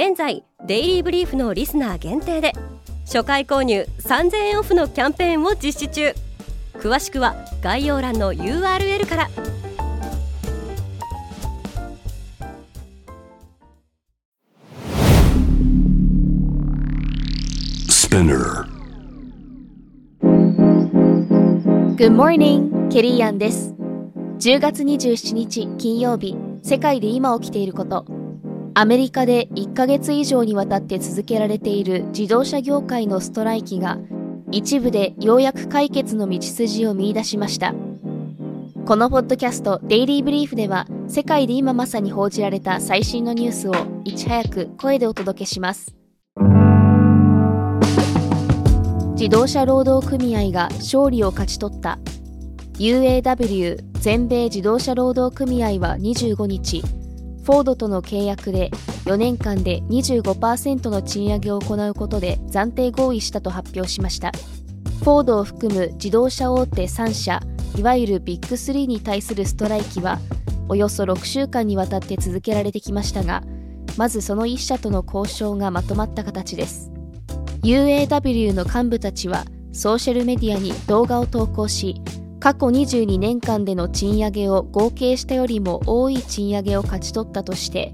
現在デイリーブリーフのリスナー限定で初回購入3000円オフのキャンペーンを実施中詳しくは概要欄の URL から Good morning! ケリーアンです。10月27日金曜日、世界で今起きていること。アメリカで1ヶ月以上にわたって続けられている自動車業界のストライキが一部でようやく解決の道筋を見出しました。このポッドキャストデイリーブリーフでは世界で今まさに報じられた最新のニュースをいち早く声でお届けします。自動車労働組合が勝利を勝ち取った UAW 全米自動車労働組合は25日フォードとの契約で4年間で25%の賃上げを行うことで暫定合意したと発表しました。フォードを含む自動車大手3社いわゆるビッグ3に対するストライキはおよそ6週間にわたって続けられてきましたがまずその1社との交渉がまとまった形です。UAW の幹部たちはソーシャルメディアに動画を投稿し過去22年間での賃上げを合計したよりも多い賃上げを勝ち取ったとして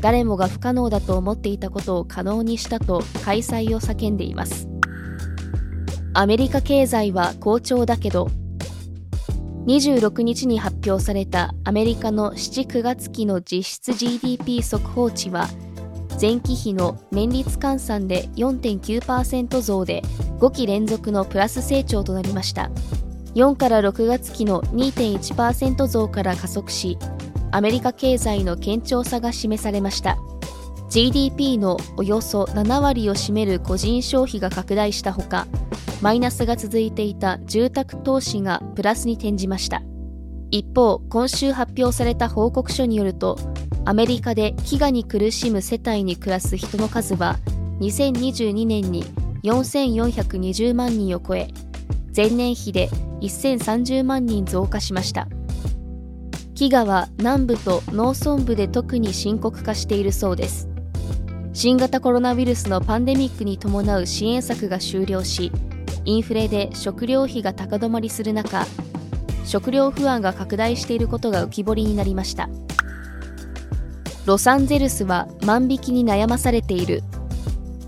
誰もが不可能だと思っていたことを可能にしたと開催を叫んでいます。アメリカ経済は好調だけど26日に発表されたアメリカの7、9月期の実質 GDP 速報値は前期比の年率換算で4.9%増で5期連続のプラス成長となりました。4から6月期の2.1%増から加速しアメリカ経済の堅調さが示されました。GDP のおよそ7割を占める個人消費が拡大したほかマイナスが続いていた住宅投資がプラスに転じました。一方今週発表された報告書によるとアメリカで飢餓に苦しむ世帯に暮らす人の数は2022年に4420万人を超え前年比で1030万人増加しました。飢餓は南部と農村部で特に深刻化しているそうです。新型コロナウイルスのパンデミックに伴う支援策が終了しインフレで食料費が高止まりする中食料不安が拡大していることが浮き彫りになりました。ロサンゼルスは万引きに悩まされている。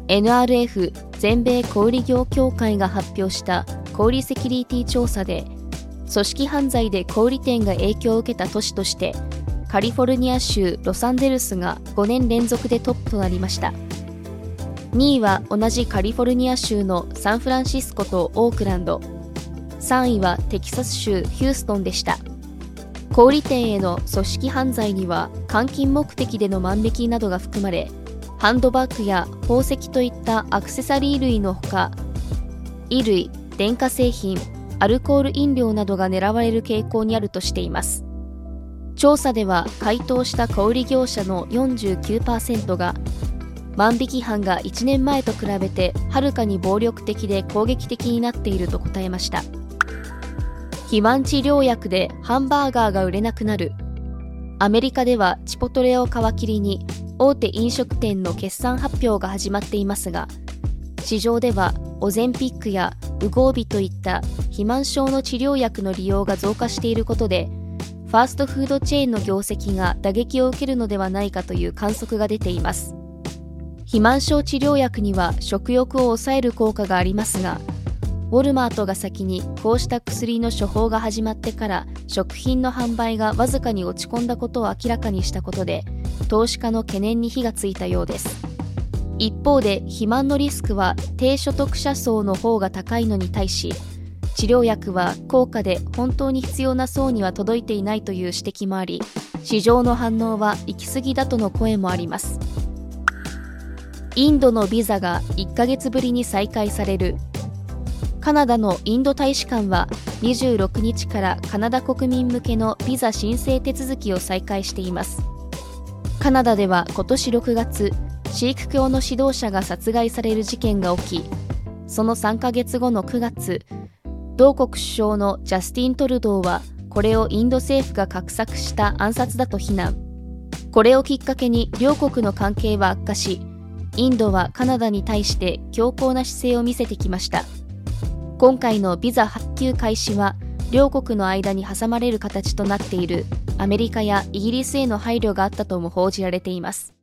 NRF 全米小売業協会が発表した小売セキュリティ調査で組織犯罪で小売店が影響を受けた都市としてカリフォルニア州ロサンゼルスが5年連続でトップとなりました。2位は同じカリフォルニア州のサンフランシスコとオークランド。3位はテキサス州ヒューストンでした。小売店への組織犯罪には換金目的での万引きなどが含まれハンドバッグや宝石といったアクセサリー類のほか衣類電化製品アルコール飲料などが狙われる傾向にあるとしています。調査では回答した小売業者の49%が万引き犯が1年前と比べてはるかに暴力的で攻撃的になっていると答えました。肥満治療薬でハンバーガーが売れなくなる。アメリカではチポトレを皮切りに大手飲食店の決算発表が始まっていますが市場ではオゼンピックやウゴービといった肥満症の治療薬の利用が増加していることでファーストフードチェーンの業績が打撃を受けるのではないかという観測が出ています。肥満症治療薬には食欲を抑える効果がありますがウォルマートが先にこうした薬の処方が始まってから食品の販売がわずかに落ち込んだことを明らかにしたことで投資家の懸念に火がついたようです。一方で肥満のリスクは低所得者層の方が高いのに対し治療薬は高価で本当に必要な層には届いていないという指摘もあり市場の反応は行き過ぎだとの声もあります。インドのビザが1ヶ月ぶりに再開される。カナダのインド大使館は26日からカナダ国民向けのビザ申請手続きを再開しています。カナダでは今年6月シーク教の指導者が殺害される事件が起きその3ヶ月後の9月同国首相のジャスティン・トルドーはこれをインド政府が画策した暗殺だと非難。これをきっかけに両国の関係は悪化しインドはカナダに対して強硬な姿勢を見せてきました。今回のビザ発給開始は両国の間に挟まれる形となっているアメリカやイギリスへの配慮があったとも報じられています。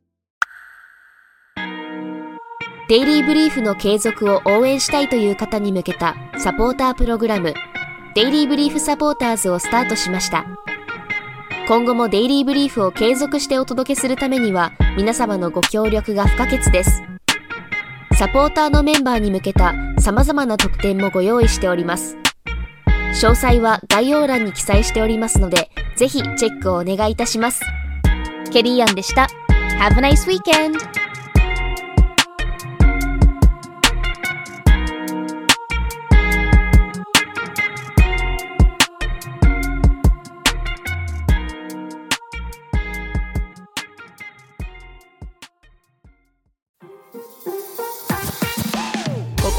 デイリーブリーフの継続を応援したいという方に向けたサポータープログラムデイリーブリーフサポーターズをスタートしました。今後もデイリーブリーフを継続してお届けするためには皆様のご協力が不可欠です。サポーターのメンバーに向けた様々な特典もご用意しております。詳細は概要欄に記載しておりますのでぜひチェックをお願いいたします。ケリーアンでした。Have a nice weekend!